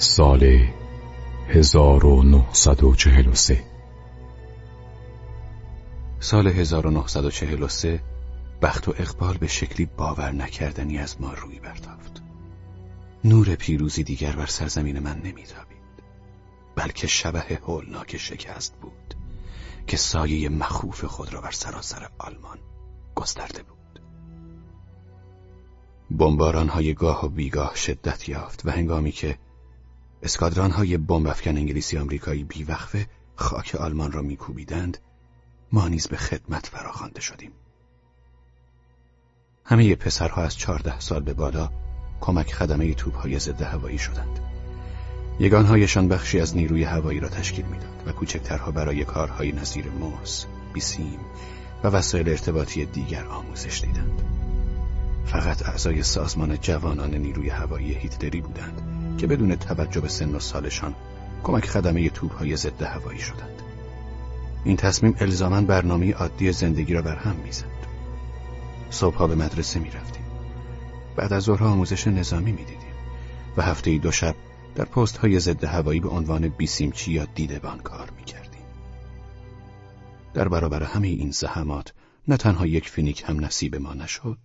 سال 1943 سال 1943 بخت و اقبال به شکلی باور نکردنی از ما روی برتافت نور پیروزی دیگر بر سرزمین من نمیتابید بلکه شبه هولناک شکست بود که سایه مخوف خود را بر سراسر آلمان گسترده بود. بمباران های گاه و بیگاه شدت یافت و هنگامی که اسکادران های بمب افکن انگلیسی آمریکایی بیوقفه خاک آلمان را میکوبیدند ما نیز به خدمت فراخوانده شدیم. همه پسرها از چهارده سال به بالا کمک خدمه های ضد هوایی شدند. یگانهایشان بخشی از نیروی هوایی را تشکیل می‌داد و کوچکترها برای کارهای نظیر موس، بیسیم و وسایل ارتباطی دیگر آموزش دیدند. فقط اعضای سازمان جوانان نیروی هوایی هیتلری بودند. که بدون توجه به سن و سالشان کمک خدمه های ضد هوایی شدند این تصمیم الزاما برنامه عادی زندگی را بر هم می‌زد صبحها به مدرسه می رفتیم. بعد از ظهرها آموزش نظامی می دیدیم و هفته دو شب در پست های ضد هوایی به عنوان بیسیمچی یا دیدبان کار می کردیم. در برابر همه این زحمات نه تنها یک فینیک هم نصیب ما نشد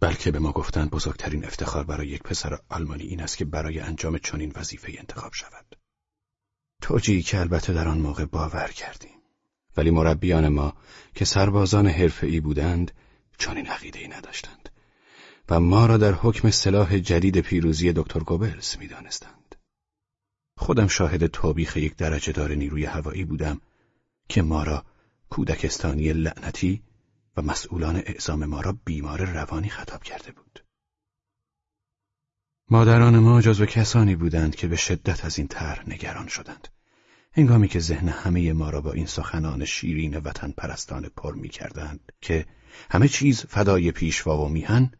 بلکه به ما گفتند بزرگترین افتخار برای یک پسر آلمانی این است که برای انجام چنین وظیفه انتخاب شود توجیهی که البته در آن موقع باور کردیم ولی مربیان ما که سربازان حرفه‌ای بودند چنین عقیده‌ای نداشتند و ما را در حکم سلاح جدید پیروزی دکتر گوبلز می‌دانستند. خودم شاهد توبیخ یک درجه دار نیروی هوایی بودم که ما را کودکستانی لعنتی و مسئولان اعزام ما را بیمار روانی خطاب کرده بود. مادران ما جزو کسانی بودند که به شدت از این طرح نگران شدند. هنگامی که ذهن همه ما را با این سخنان شیرین وطن پرستان پر می کردند که همه چیز فدای پیشوا و میهن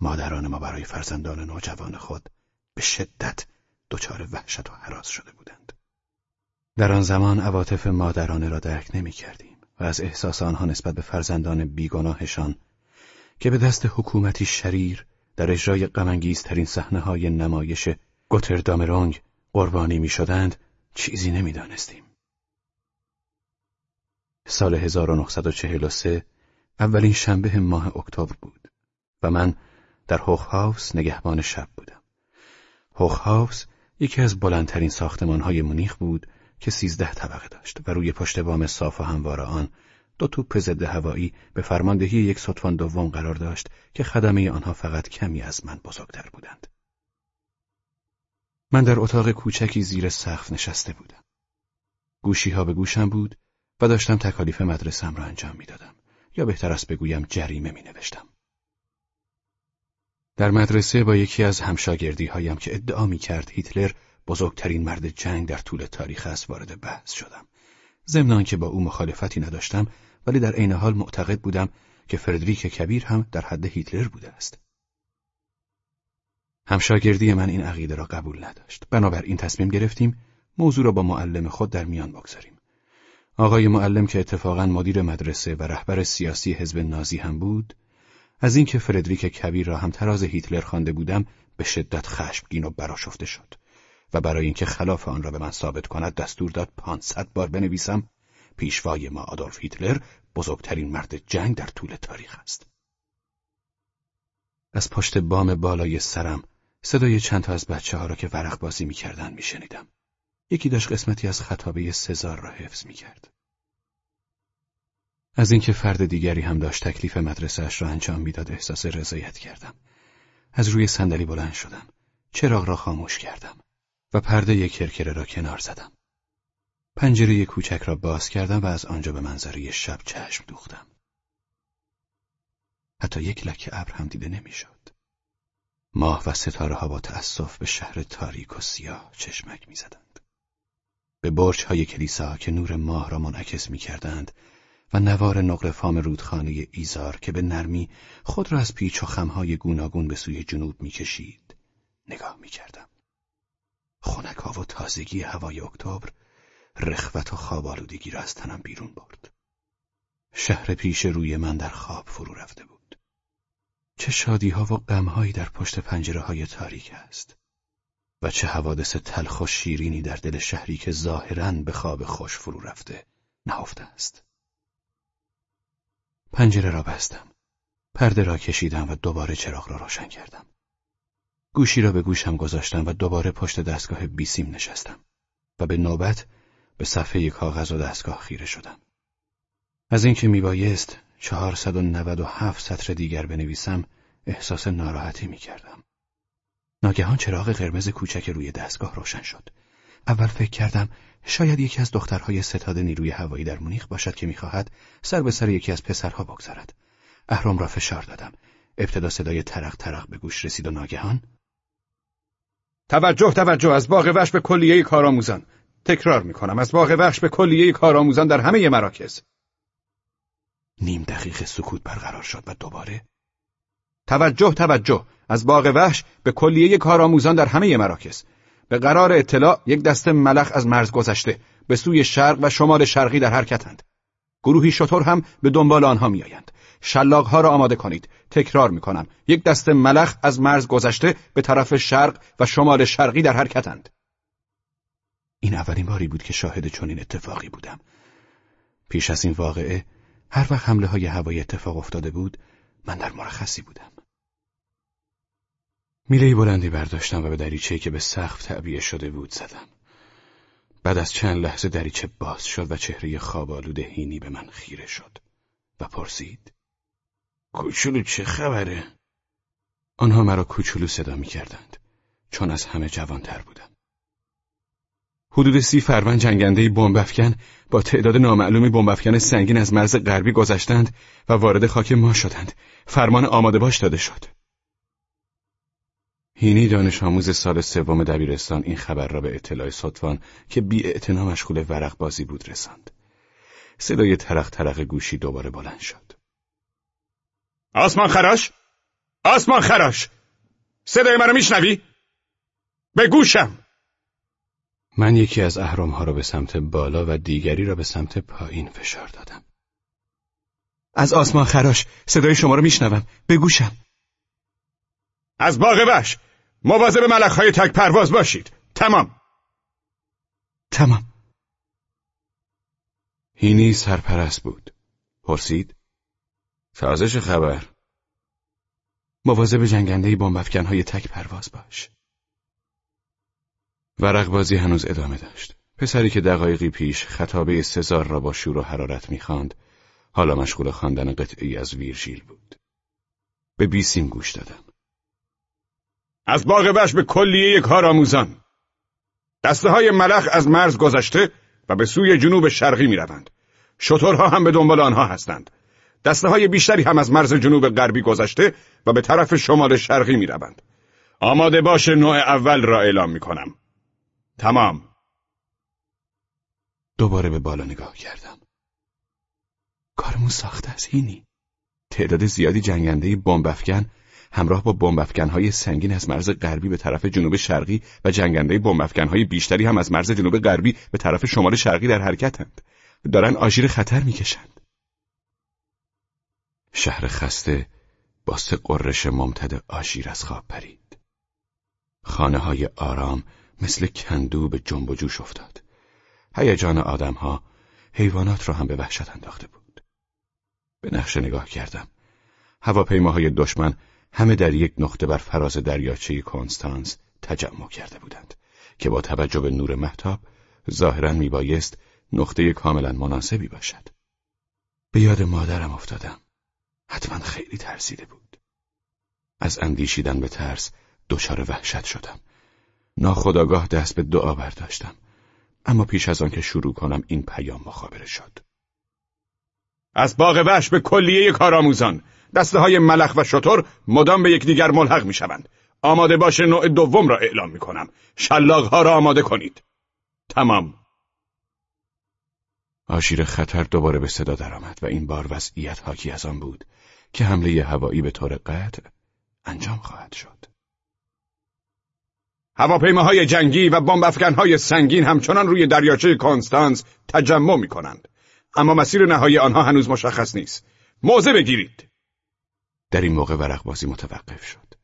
مادران ما برای فرزندان نوجوان خود به شدت دچار وحشت و حراس شده بودند. در آن زمان عواطف مادرانه را درک نمی کردیم و از احساس آنها نسبت به فرزندان بیگناهشان که به دست حکومتی شریر در اجرای غمانگیزترین صحنه های نمایش گوتردامرونگ قربانی می شدند چیزی نمی‌دانستیم. سال 1943 اولین شنبه ماه اکتبر بود و من در هوخهاوس نگهبان شب بودم. هوخهاوس یکی از بلندترین ساختمانهای مونیخ بود که سیزده طبقه داشت و روی پشت بام صاف و هموار آن دو توپ ضد هوایی به فرماندهی یک سطفان دوم قرار داشت که خدمه آنها فقط کمی از من بزرگتر بودند. من در اتاق کوچکی زیر سقف نشسته بودم. گوشی ها به گوشم بود و داشتم تکالیف مدرسم را انجام می‌دادم یا بهتر است بگویم جریمه می نوشتم. در مدرسه با یکی از همشاگردی هایم که ادعا می کرد هیتلر بزرگترین مرد جنگ در طول تاریخ است وارد بحث شدم. ضمن که با او مخالفتی نداشتم ولی در عین حال معتقد بودم که فردریک کبیر هم در حد هیتلر بوده است. همشاگردی من این عقیده را قبول نداشت. بنابراین تصمیم گرفتیم موضوع را با معلم خود در میان بگذاریم. آقای معلم که اتفاقا مدیر مدرسه و رهبر سیاسی حزب نازی هم بود، از اینکه فردریک کبیر را هم تراز هیتلر خوانده بودم به شدت خشمگین و براشفته شد و برای اینکه خلاف آن را به من ثابت کند دستور داد پانصد بار بنویسم پیشوای ما آدولف هیتلر بزرگترین مرد جنگ در طول تاریخ است. از پشت بام بالای سرم صدای چند تا از بچه ها را که ورق بازی می‌کردن میشنیدم. یکی داشت قسمتی از خطابه سزار را حفظ می‌کرد. از اینکه فرد دیگری هم داشت تکلیف مدرسهاش را انجام می‌داد احساس رضایت کردم. از روی صندلی بلند شدم. چراغ را خاموش کردم و پرده کرکره را کنار زدم. پنجره کوچک را باز کردم و از آنجا به منظره شب چشم دوختم. حتی یک لکه ابر هم دیده نمی‌شد. ماه و ستاره ها با تأسف به شهر تاریک و سیاه چشمک می‌زدند. به برج های کلیسا که نور ماه را منعکس می کردند و نوار نقل فام رودخانه ایزار که به نرمی خود را از پیچ و خمهای گوناگون به سوی جنوب می‌کشید نگاه می‌کردم. خونکا و تازگی هوای اکتبر رخوت و خواب آلودگی را از تنم بیرون برد. شهر پیش روی من در خواب فرو رفته بود. چه شادی ها و غم هایی در پشت پنجره های تاریک است. و چه حوادث تلخ و شیرینی در دل شهری که ظاهرا به خواب خوش فرو رفته نهفته است. پنجره را بستم. پرده را کشیدم و دوباره چراغ را روشن کردم. گوشی را به گوشم گذاشتم و دوباره پشت دستگاه بیسیم نشستم و به نوبت به صفحه کاغذ و دستگاه خیره شدم. از اینکه میبایست چهارصد و نود و هفت سطر دیگر بنویسم احساس ناراحتی می‌کردم. ناگهان چراغ قرمز کوچک روی دستگاه روشن شد. اول فکر کردم شاید یکی از دخترهای ستاد نیروی هوایی در مونیخ باشد که می‌خواهد سر به سر یکی از پسرها بگذارد. اهرام را فشار دادم. ابتدا صدای ترق ترق به گوش رسید و ناگهان توجه توجه. از باغ وحش به کلیه کارآموزان. تکرار می‌کنم. از باغ وحش به کلیه کارآموزان در همه مراکز. نیم دقیقه سکوت برقرار شد و دوباره توجه توجه. از باغ وحش به کلیه کارآموزان در همه مراکز. به قرار اطلاع یک دسته ملخ از مرز گذشته. به سوی شرق و شمال شرقی در حرکتند. گروهی شطور هم به دنبال آنها میآیند. شلاق ها را آماده کنید. تکرار می کنم یک دست ملخ از مرز گذشته به طرف شرق و شمال شرقی در حرکتند. این اولین باری بود که شاهد چنین اتفاقی بودم. پیش از این واقعه هر وقت حمله های هوایی اتفاق افتاده بود من در مرخصی بودم. میله بلندی برداشتم و به دریچه‌ای که به سقف تعبیه شده بود زدم. بعد از چند لحظه دریچه باز شد و چهره خوابالود هینی به من خیره شد و پرسید کوچولو چه خبره؟ آنها مرا کوچولو صدا می کردند چون از همه جوانتر بودم. حدود سی فروند جنگنده بمبافکن با تعداد نامعلومی بمبافکن سنگین از مرز غربی گذشتند و وارد خاک ما شدند. فرمان آماده باش داده شد. هینی دانش آموز سال سوم دبیرستان این خبر را به اطلاع صدفان که بی مشغول ورق بازی بود رساند. صدای ترق ترق گوشی دوباره بلند شد. آسمان خراش؟ آسمان خراش. صدای مرا میشنوی؟ به گوشم. من یکی از ها را به سمت بالا و دیگری را به سمت پایین فشار دادم. از آسمان خراش. صدای شما را میشنوم. به گوشم. از باغ وحش. مواظب های تک پرواز باشید. تمام. تمام. هینی سرپرست بود. پرسید؟ تازه خبر. مواظب جنگنده بمب های تک پرواز باش. ورق بازی هنوز ادامه داشت. پسری که دقایقی پیش خطابه سزار را با شور و حرارت می‌خواند حالا مشغول خواندن قطعی از ویرژیل بود. به بیسیم گوش دادم از باغ بش به کلیه کارآموزان. دسته های ملخ از مرز گذشته و به سوی جنوب شرقی می روند. شطورها هم به دنبال آنها هستند. دسته های بیشتری هم از مرز جنوب غربی گذشته و به طرف شمال شرقی می روند. آماده باش نوع اول را اعلام می کنم. تمام. دوباره به بالا نگاه کردم. کارمون ساخته از هینی. تعداد زیادی جنگنده بمبافکن همراه با بمبافکنهای سنگین از مرز غربی به طرف جنوب شرقی و جنگنده بمبافکنهای بیشتری هم از مرز جنوب غربی به طرف شمال شرقی در حرکتند. دارن آژیر خطر می‌کشند. شهر خسته با سه قررش ممتد آشیر از خواب پرید. خانه های آرام مثل کندو به جنب و جوش افتاد. هیجان آدمها حیوانات را هم به وحشت انداخته بود. به نقشه نگاه کردم. هواپیماهای دشمن همه در یک نقطه بر فراز دریاچه کنستانس تجمع کرده بودند که با توجه به نور محتاب ظاهرا میبایست نقطه کاملا مناسبی باشد. به یاد مادرم افتادم. حتما خیلی ترسیده بود. از اندیشیدن به ترس دچار وحشت شدم. ناخداگاه دست به دعا برداشتم. اما پیش از آن که شروع کنم این پیام مخابره شد. از باغ وحش به کلیه کارآموزان دسته های ملخ و شطور مدام به یکدیگر ملحق می شوند. آماده باش نوع دوم را اعلام می کنم. شلاق ها را آماده کنید. تمام. آشیر خطر دوباره به صدا درآمد و این بار وضعیت حاکی از آن بود که حمله هوایی به طور قطع انجام خواهد شد. هواپیماهای جنگی و بمب های سنگین همچنان روی دریاچه کانستانس تجمع می کنند. اما مسیر نهایی آنها هنوز مشخص نیست. موضع بگیرید. در این موقع ورق بازی متوقف شد.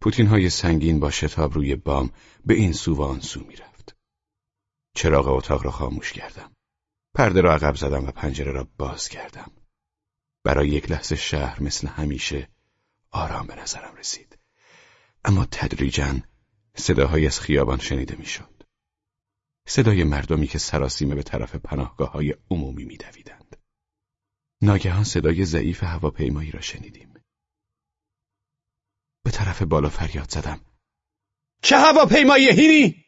پوتین های سنگین با شتاب روی بام به این سو و آن سو می‌رفت. چراغ اتاق را خاموش کردم. پرده را عقب زدم و پنجره را باز کردم. برای یک لحظه شهر مثل همیشه آرام به نظرم رسید. اما تدریجا صداهایی از خیابان شنیده می‌شد. صدای مردمی که سراسیمه به طرف پناهگاه های عمومی میدویدند. ناگهان صدای ضعیف هواپیمایی را شنیدیم. به طرف بالا فریاد زدم. چه هواپیمایی هینی؟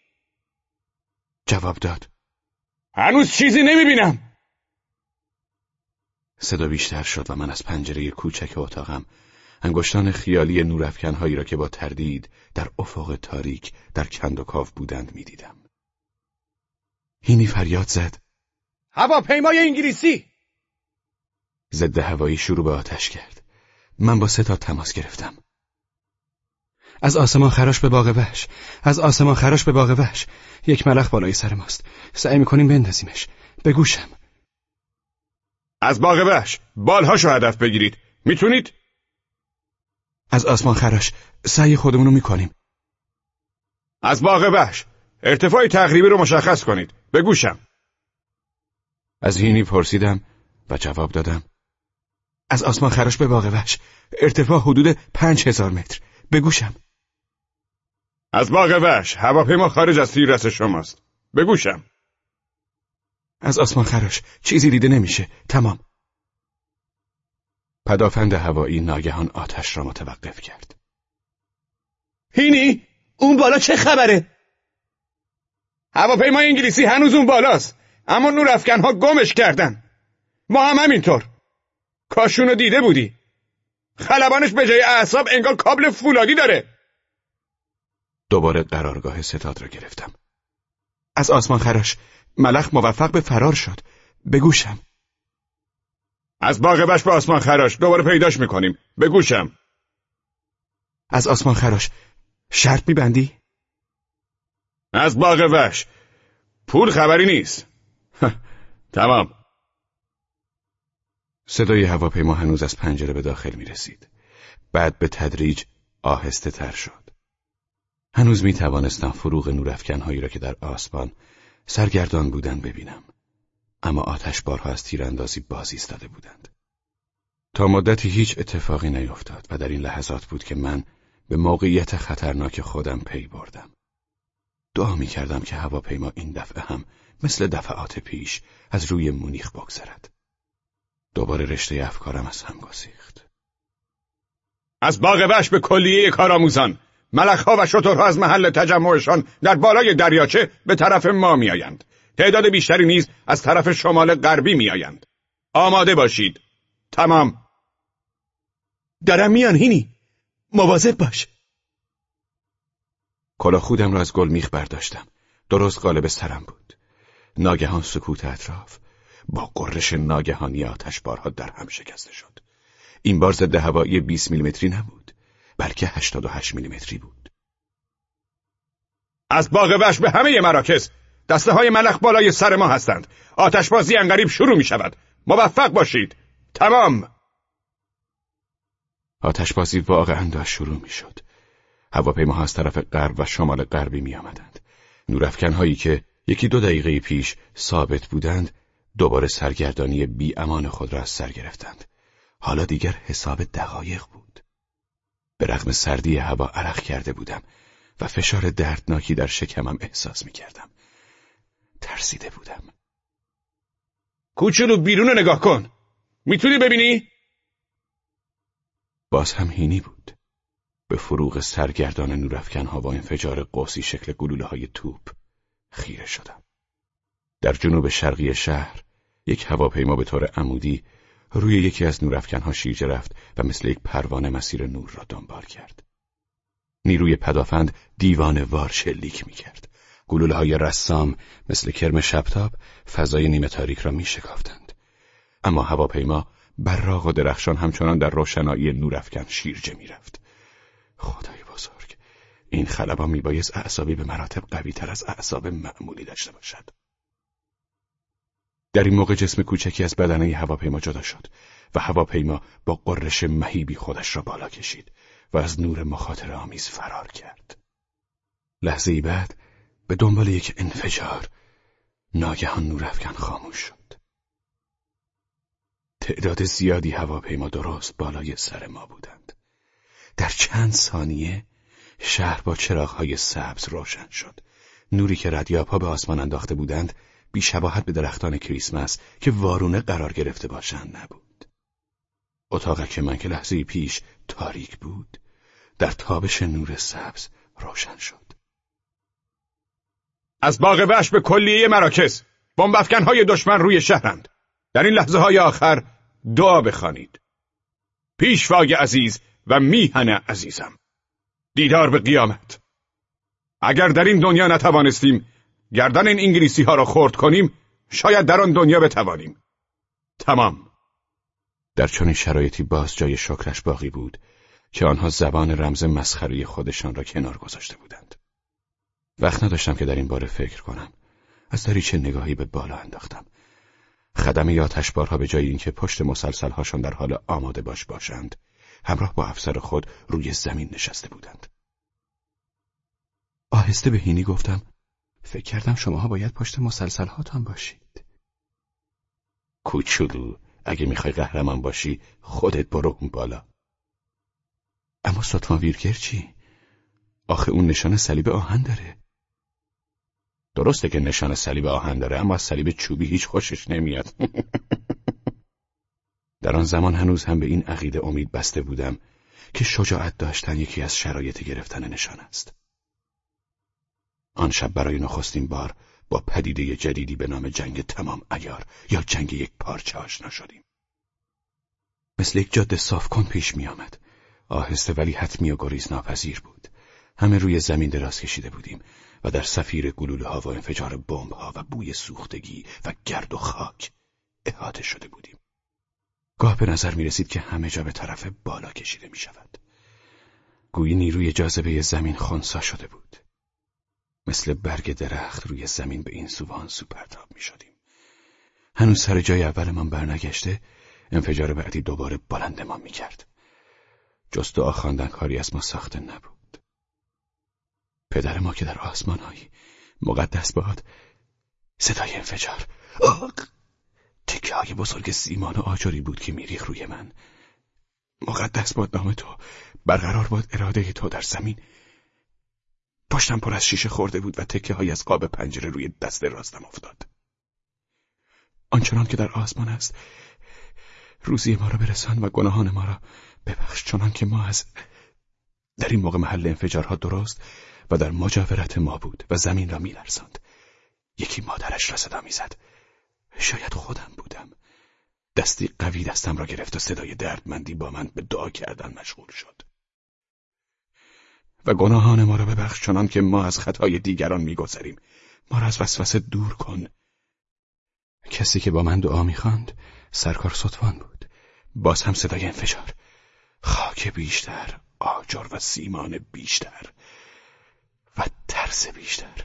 جواب داد. هنوز چیزی نمی‌بینم. صدا بیشتر شد و من از پنجره کوچک اتاقم انگشتان خیالی نورافکنهایی را که با تردید در افق تاریک در کند و کاف بودند می‌دیدم. هینی فریاد زد. هواپیمای انگلیسی! ضد هوایی شروع به آتش کرد. من با ستا تماس گرفتم. از آسمان خراش به باغ وحش از آسمان خراش به باغ وحش یک ملخ بالای سر ماست سعی می‌کنیم بندازیمش به گوشم از باغ وحش. بالهاشو هدف بگیرید. می‌تونید؟ از آسمان خراش. سعی خودمونو می‌کنیم. از باغ وحش. ارتفاع تقریبی رو مشخص کنید. به گوشم. از هینی پرسیدم و جواب دادم. از آسمان خراش به باغ وحش. ارتفاع حدود پنج هزار متر. به گوشم. از باغ وحش. هواپیما خارج از تیررس شماست. بگوشم از آسمان خراش. چیزی دیده نمیشه. تمام. پدافند هوایی ناگهان آتش را متوقف کرد. هینی اون بالا چه خبره؟ هواپیمای انگلیسی هنوز اون بالاست. اما نور ها گمش کردن. ما هم همینطور. کاشونو دیده بودی. خلبانش به جای اعصاب انگار کابل فولادی داره. دوباره قرارگاه ستاد را گرفتم. از آسمان خراش. ملخ موفق به فرار شد. بگوشم. از باغ بش به آسمان خراش دوباره پیداش می‌کنیم. بگوشم. از آسمان خراش شرط میبندی؟ از باغ وش پول خبری نیست. تمام. صدای هواپیما هنوز از پنجره به داخل می رسید. بعد به تدریج آهسته تر شد. هنوز می توانستم فروغ نورافکنهایی را که در آسمان سرگردان بودند ببینم. اما آتش بارها از تیراندازی باز ایستاده بودند. تا مدتی هیچ اتفاقی نیفتاد و در این لحظات بود که من به موقعیت خطرناک خودم پی بردم. دعا می کردم که هواپیما این دفعه هم مثل دفعات پیش از روی مونیخ بگذرد. دوباره رشته افکارم از هم گسیخت. از باغ بش به کلیه کارآموزان ملخها و شترها از محل تجمعشان در بالای دریاچه به طرف ما میآیند. تعداد بیشتری نیز از طرف شمال غربی میآیند. آماده باشید. تمام. دارم میان هینی. مواظب باش. کلا خودم را از گل میخ برداشتم. درست قالب سرم بود. ناگهان سکوت اطراف با قررش ناگهانی آتش بارها در هم شکسته شد. این بار ضد هوایی 20 میلیمتری نبود. بلکه 88 میلیمتری بود. از باغ وش به همه مراکز دسته های ملخ بالای سر ما هستند. آتشبازی انقریب شروع می شود. موفق باشید. تمام. آتشبازی واقعا داشت شروع می شد. هواپیماها از طرف غرب و شمال غربی می آمدند. نورافکن هایی که یکی دو دقیقه پیش ثابت بودند دوباره سرگردانی بی امان خود را از سر گرفتند. حالا دیگر حساب دقایق بود. به رغم سردی هوا عرق کرده بودم و فشار دردناکی در شکمم احساس می کردم. ترسیده بودم. کوچولو بیرون نگاه کن. می‌تونی ببینی؟ باز هم هینی بود. به فروغ سرگردان نورافکن ها و انفجار قوسی شکل گلوله های توپ خیره شدم. در جنوب شرقی شهر یک هواپیما به طور عمودی روی یکی از نورافکنها شیرجه رفت و مثل یک پروانه مسیر نور را دنبال کرد. نیروی پدافند دیوان وار شلیک می کرد. گلوله های رسام مثل کرم شبتاب فضای نیمه تاریک را می شکافتند. اما هواپیما براق و درخشان همچنان در روشنایی نورافکن شیرجه می رفت. خدای بزرگ این خلبا می بایست اعصابی به مراتب قوی تر از اعصاب معمولی داشته باشد. در این موقع جسم کوچکی از بدنه هواپیما جدا شد و هواپیما با قررش مهیبی خودش را بالا کشید. و از نور مخاطر آمیز فرار کرد. لحظه ای بعد به دنبال یک انفجار ناگهان نورافکن خاموش شد. تعداد زیادی هواپیما درست بالای سر ما بودند. در چند ثانیه شهر با چراغهای سبز روشن شد. نوری که ردیابها به آسمان انداخته بودند بیشباهت به درختان کریسمس که وارونه قرار گرفته باشند نبود. اتاق من که لحظه پیش تاریک بود در تابش نور سبز روشن شد. از باغ وحش به کلیه مراکز های دشمن روی شهرند. در این لحظه های آخر دعا بخوانید. پیشوای عزیز و میهن عزیزم. دیدار به قیامت. اگر در این دنیا نتوانستیم گردن این انگلیسی ها را خورد کنیم شاید در آن دنیا بتوانیم. تمام. در چنین شرایطی باز جای شکرش باقی بود که آنها زبان رمز مسخری خودشان را کنار گذاشته بودند. وقت نداشتم که در این باره فکر کنم. از دریچه نگاهی به بالا انداختم. خدمه یا تشبارها به جای اینکه پشت مسلسلهاشان در حال آماده باش باشند، همراه با افسر خود روی زمین نشسته بودند. آهسته به هینی گفتم فکر کردم شماها باید پشت مسلسلهاتان باشید. کوچولو اگه می‌خوای قهرمان باشی خودت برو اون بالا. اما سطفان ویرگر چی؟ آخه اون نشان صلیب آهن داره. درسته که نشان صلیب آهن داره اما از صلیب چوبی هیچ خوشش نمیاد. در آن زمان هنوز هم به این عقیده امید بسته بودم که شجاعت داشتن یکی از شرایط گرفتن نشان است. آن شب برای نخستین بار با پدیده جدیدی به نام جنگ تمام ایار یا جنگ یک پارچه آشنا شدیم. مثل یک جاده صاف کن پیش می آمد. آهسته ولی حتمی و گریز ناپذیر بود. همه روی زمین دراز کشیده بودیم و در سفیر گلوله ها و انفجار بمب ها و بوی سوختگی و گرد و خاک احاطه شده بودیم. گاه به نظر می رسید که همه جا به طرف بالا کشیده می شود. گویی نیروی جاذبه زمین خونسا شده بود. مثل برگ درخت روی زمین به این سو و آن سو پرتاب می شدیم. هنوز سر جای اولمان برنگشته انفجار بعدی دوباره بلندمان می کرد. جست دعا خواندن کاری از ما ساخته نبود. پدر ما که در آسمانهایی. مقدس باد. صدای انفجار. آق تکه های بزرگ سیمان و آجری بود که میریخ روی من. مقدس باد نام تو. برقرار باد اراده تو در زمین. پشتم پر از شیشه خورده بود و تکه های از قاب پنجره روی دست راستم افتاد. آنچنان که در آسمان است روزی ما را برسان و گناهان ما را ببخش چنان که ما از در این موقع محل انفجارها درست و در مجاورت ما بود و زمین را میلرزاند. یکی مادرش را صدا می‌زد. شاید خودم بودم. دستی قوی دستم را گرفت و صدای دردمندی با من به دعا کردن مشغول شد. و گناهان ما را ببخش چنان که ما از خطای دیگران میگذریم. ما را از وسوسه دور کن. کسی که با من دعا می‌خواند سرکار سطفان بود. باز هم صدای انفجار. خاک بیشتر آجر و سیمان بیشتر و ترس بیشتر.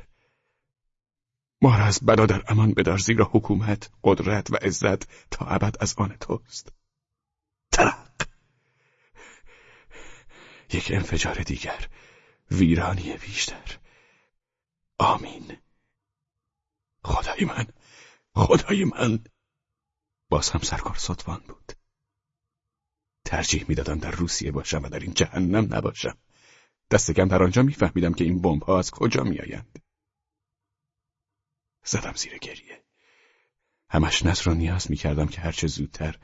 ما را از بلا در امان بدار زیرا حکومت قدرت و عزت تا ابد از آن توست. یک انفجار دیگر. ویرانی بیشتر. آمین. خدای من. خدای من. باز هم سرکار سطفان بود. ترجیح می‌دادم در روسیه باشم و در این جهنم نباشم. دست کم در آنجا میفهمیدم که این بمب ها از کجا میآیند. زدم زیر گریه. همش نظر را نیاز می‌کردم که هرچه زودتر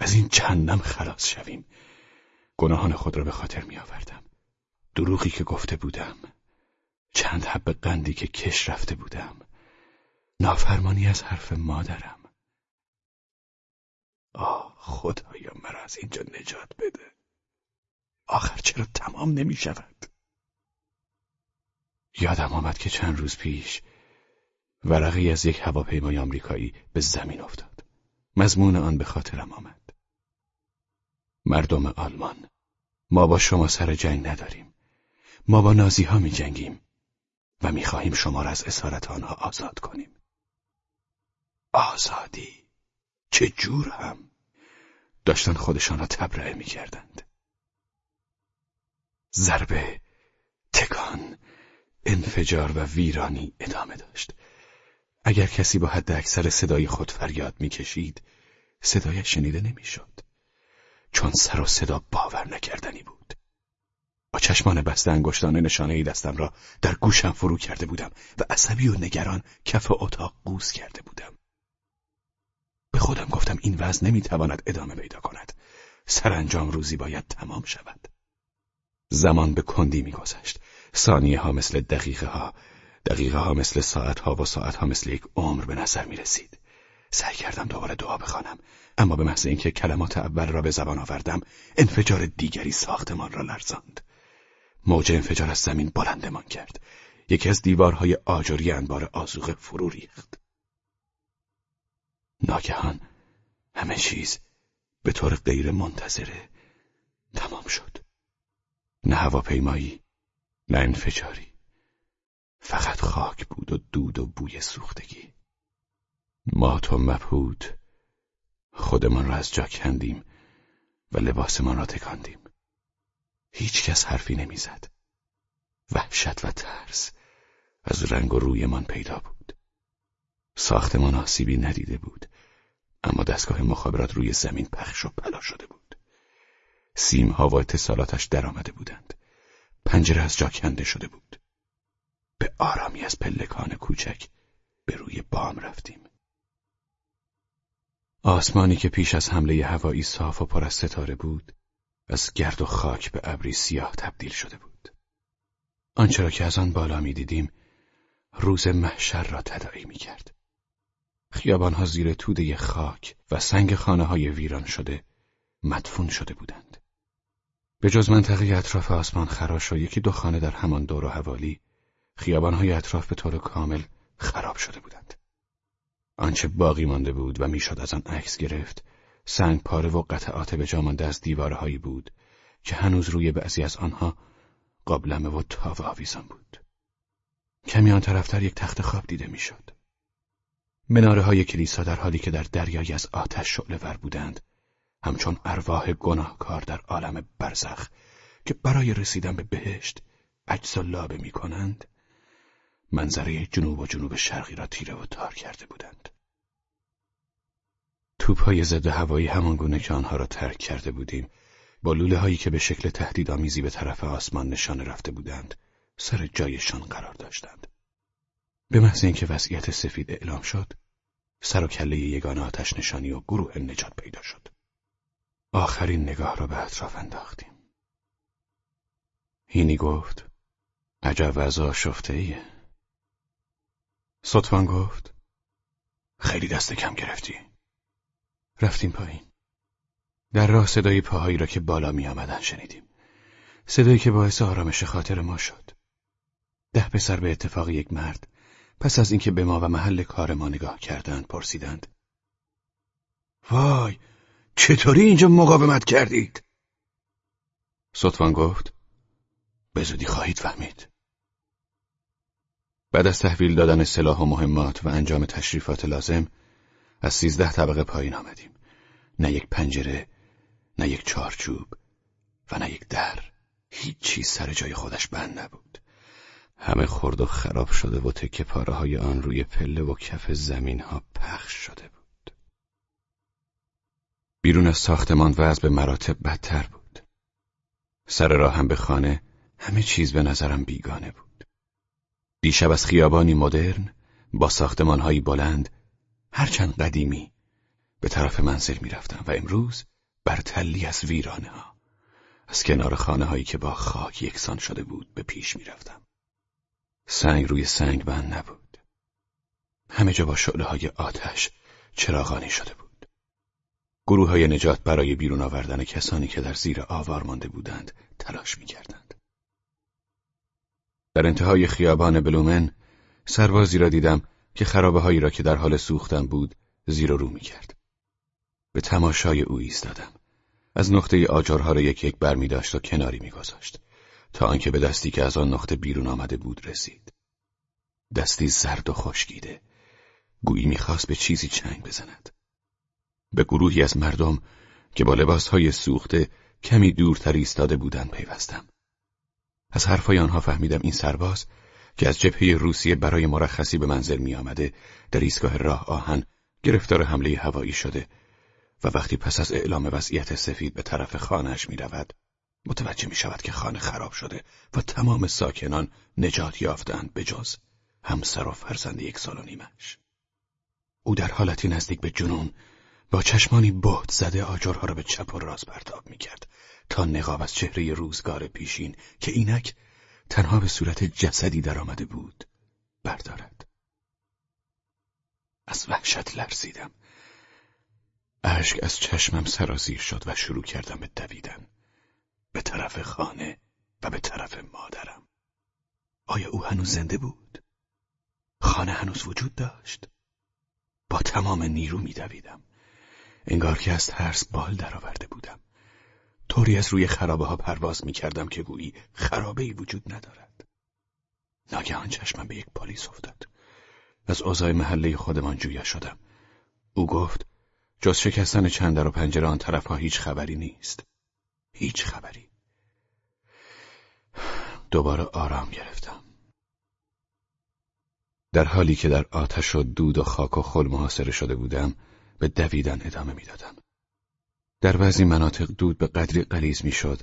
از این جهنم خلاص شویم. گناهان خود را به خاطر میآوردم. دروغی که گفته بودم چند حب قندی که کش رفته بودم. نافرمانی از حرف مادرم. آه خدایا مرا از اینجا نجات بده. آخر چرا تمام نمی شود یادم آمد که چند روز پیش ورقی از یک هواپیمای آمریکایی به زمین افتاد. مضمون آن به خاطرم آمد. مردم آلمان. ما با شما سر جنگ نداریم. ما با نازی ها می جنگیم و می خواهیم شما را از اسارت آنها آزاد کنیم. آزادی؟ چه جور هم؟ داشتن خودشان را تبرئه می کردند ضربه تکان انفجار و ویرانی ادامه داشت. اگر کسی با حد اکثر صدای خود فریاد می‌کشید صدایش شنیده نمی‌شد. چون سر و صدا باور نکردنی بود. با چشمان بسته انگشتان نشانه ای دستم را در گوشم فرو کرده بودم و عصبی و نگران کف اتاق قوز کرده بودم. به خودم گفتم این وضع نمی‌تواند ادامه پیدا کند. سرانجام روزی باید تمام شود. زمان به کندی میگذشت. ثانیه ها مثل دقیقه ها دقیقه ها مثل ساعت ها و ساعت ها مثل یک عمر به نظر می رسید. سعی کردم دوباره دعا بخوانم. اما به محض اینکه کلمات اول را به زبان آوردم انفجار دیگری ساختمان را لرزاند. موج انفجار از زمین بلندمان کرد. یکی از دیوارهای آجری انبار آزوغ فرو ریخت. ناگهان همه چیز به طور غیر منتظره تمام شد. نه هواپیمایی نه انفجاری. فقط خاک بود و دود و بوی سوختگی. مات و مبهود خودمان را از جا کندیم و لباسمان را تکاندیم. هیچ کس حرفی نمی‌زد. وحشت و ترس از رنگ و رویمان پیدا بود. ساختمان آسیبی ندیده بود اما دستگاه مخابرات روی زمین پخش و پلا شده بود. سیم ها و اتصالاتش درآمده بودند. پنجره از جا کنده شده بود. به آرامی از پلکان کوچک به روی بام رفتیم. آسمانی که پیش از حمله هوایی صاف و پر از ستاره بود از گرد و خاک به ابری سیاه تبدیل شده بود. آنچه را که از آن بالا می دیدیم روز محشر را تداعی می کرد. خیابانها زیر توده خاک و سنگ خانه های ویران شده مدفون شده بودند. به جز منطقه اطراف آسمان خراش و یکی دو خانه در همان دور و حوالی خیابانهای اطراف به طور کامل خراب شده بودند. آنچه باقی مانده بود و می‌شد از آن عکس گرفت سنگ پاره و قطعات به جامانده از دیوارهایی بود که هنوز روی بعضی از آنها قابلمه و تاو آویزان بود. کمی آن طرفتر یک تخت خواب دیده می‌شد. مناره های کلیسا در حالی که در دریایی از آتش شعله ور بودند همچون ارواح گناهکار در عالم برزخ که برای رسیدن به بهشت عجز لابه می کنند منظره جنوب و جنوب شرقی را تیره و تار کرده بودند توپ های ضد هوایی همان گونه که آنها را ترک کرده بودیم با لوله هایی که به شکل تهدیدآمیزی به طرف آسمان نشانه رفته بودند سر جایشان قرار داشتند به محض اینکه وضعیت سفید اعلام شد سر و کله یگان آتش نشانی و گروه نجات پیدا شد آخرین نگاه را به اطراف انداختیم. هینی گفت عجب از آشفته ایه. سطفان گفت خیلی دست کم گرفتی. رفتیم پایین. در راه صدای پاهایی را که بالا می آمدن شنیدیم. صدایی که باعث آرامش خاطر ما شد. ده پسر به اتفاق یک مرد پس از اینکه به ما و محل کار ما نگاه کردند پرسیدند. وای چطوری اینجا مقاومت کردید؟ سطفان گفت به خواهید فهمید. بعد از تحویل دادن سلاح و مهمات و انجام تشریفات لازم از سیزده طبقه پایین آمدیم. نه یک پنجره، نه یک چارچوب و نه یک در. هیچ چیز سر جای خودش بند نبود. همه خرد و خراب شده و تکه پاره های آن روی پله و کف زمین ها پخش شده بود. بیرون از ساختمان وضع به مراتب بدتر بود. سر راهم به خانه همه چیز به نظرم بیگانه بود. دیشب از خیابانی مدرن با ساختمانهایی بلند هرچند قدیمی به طرف منزل می‌رفتم و امروز بر تلی از ویرانه ها از کنار خانه هایی که با خاک یکسان شده بود به پیش می‌رفتم. سنگ روی سنگ بند نبود. همه جا با شعله های آتش چراغانی شده بود. گروه های نجات برای بیرون آوردن کسانی که در زیر آوار مانده بودند تلاش می کردند. در انتهای خیابان بلومن سربازی را دیدم که خرابه هایی را که در حال سوختن بود زیر و رو می کرد. به تماشای او ایستادم. از نقطه آجرها را یک یک بر می داشت و کناری می گذاشت تا آنکه به دستی که از آن نقطه بیرون آمده بود رسید. دستی زرد و خشکیده گویی می‌خواست به چیزی چنگ بزند. به گروهی از مردم که با لباسهای سوخته کمی دورتر ایستاده بودند پیوستم. از حرفای آنها فهمیدم این سرباز که از جبهه روسیه برای مرخصی به منزل می آمده در ایستگاه راه آهن گرفتار حمله هوایی شده و وقتی پس از اعلام وضعیت سفید به طرف خانهش می رود متوجه می شود که خانه خراب شده و تمام ساکنان نجات یافتند به جز همسر و فرزند یک سال و نیمش. او در حالتی نزدیک به جنون با چشمانی بهت زده آجرها را به چپ و راست پرتاب می کرد تا نقاب از چهره روزگار پیشین که اینک تنها به صورت جسدی در آمده بود بردارد. از وحشت لرزیدم. اشک از چشمم سرازیر شد و شروع کردم به دویدن. به طرف خانه و به طرف مادرم. آیا او هنوز زنده بود؟ خانه هنوز وجود داشت؟ با تمام نیرو میدویدم. انگار که از ترس بال درآورده بودم. طوری از روی خرابه ها پرواز می کردم که گویی خرابه ای وجود ندارد. ناگهان چشمم به یک پلیس افتاد. از اوضاع محله خودمان جویا شدم. او گفت جز شکستن چند در و پنجره آن طرف ها هیچ خبری نیست. هیچ خبری. دوباره آرام گرفتم. در حالی که در آتش و دود و خاک و خل محاصره شده بودم به دویدن ادامه می‌دادم. در بعضی مناطق دود به قدری قلیز می‌شد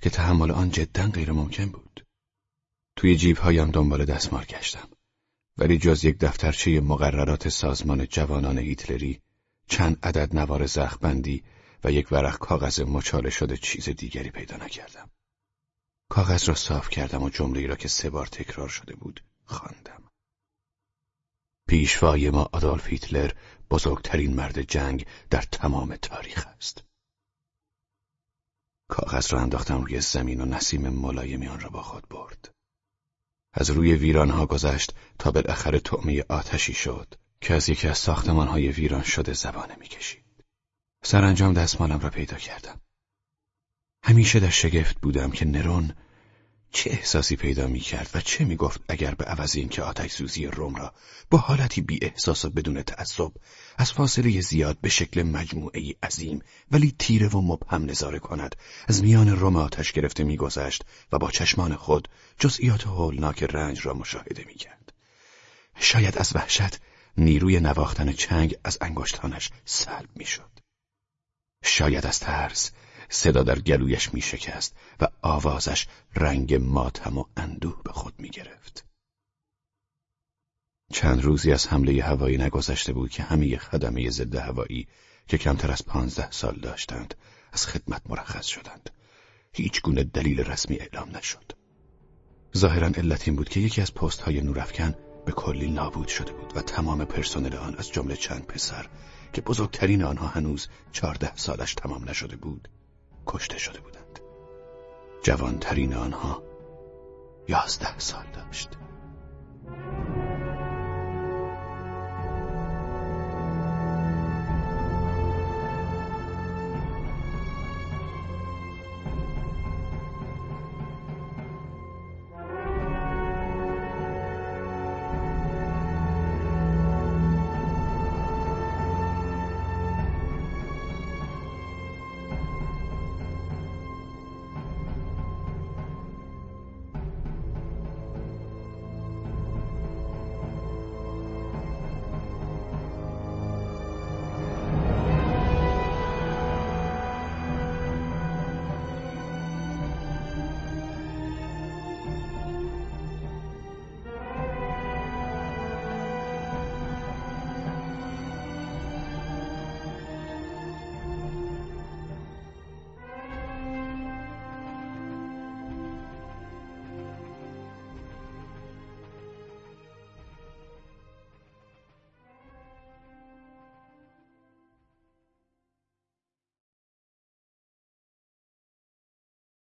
که تحمل آن جدا غیر ممکن بود. توی جیب هایم دنبال دستمال گشتم. ولی جز یک دفترچه مقررات سازمان جوانان هیتلری، چند عدد نوار زخبندی و یک ورق کاغذ مچاله شده چیز دیگری پیدا نکردم. کاغذ را صاف کردم و جمله را که سه بار تکرار شده بود خواندم. پیشوای ما آدالف هیتلر بزرگترین مرد جنگ در تمام تاریخ است. کاغذ را انداختم روی زمین و نسیم ملایمی آن را با خود برد. از روی ویرانها گذشت تا بالاخره طعمه آتشی شد که از یکی از ساختمانهای ویران شده زبانه می‌کشید. سرانجام دستمالم را پیدا کردم. همیشه در شگفت بودم که نرون چه احساسی پیدا می کرد و چه می گفت اگر به عوض اینکه آتش سوزی روم را با حالتی بی احساس و بدون تعصب از فاصله زیاد به شکل مجموعه عظیم ولی تیره و مبهم نظاره کند از میان روم آتش گرفته میگذشت و با چشمان خود جزئیات هولناک رنج را مشاهده می کرد. شاید از وحشت نیروی نواختن چنگ از انگشتانش سلب می‌شد. شاید از ترس صدا در گلویش می شکست و آوازش رنگ ماتم و اندوه به خود می گرفت. چند روزی از حمله هوایی نگذشته بود که همه خدمه ضد هوایی که کمتر از پانزده سال داشتند از خدمت مرخص شدند. هیچ گونه دلیل رسمی اعلام نشد. ظاهرا علت این بود که یکی از پست های نورافکن به کلی نابود شده بود و تمام پرسنل آن از جمله چند پسر که بزرگترین آنها هنوز چهارده سالش تمام نشده بود کشته شده بودند. جوانترین آنها یازده سال داشت.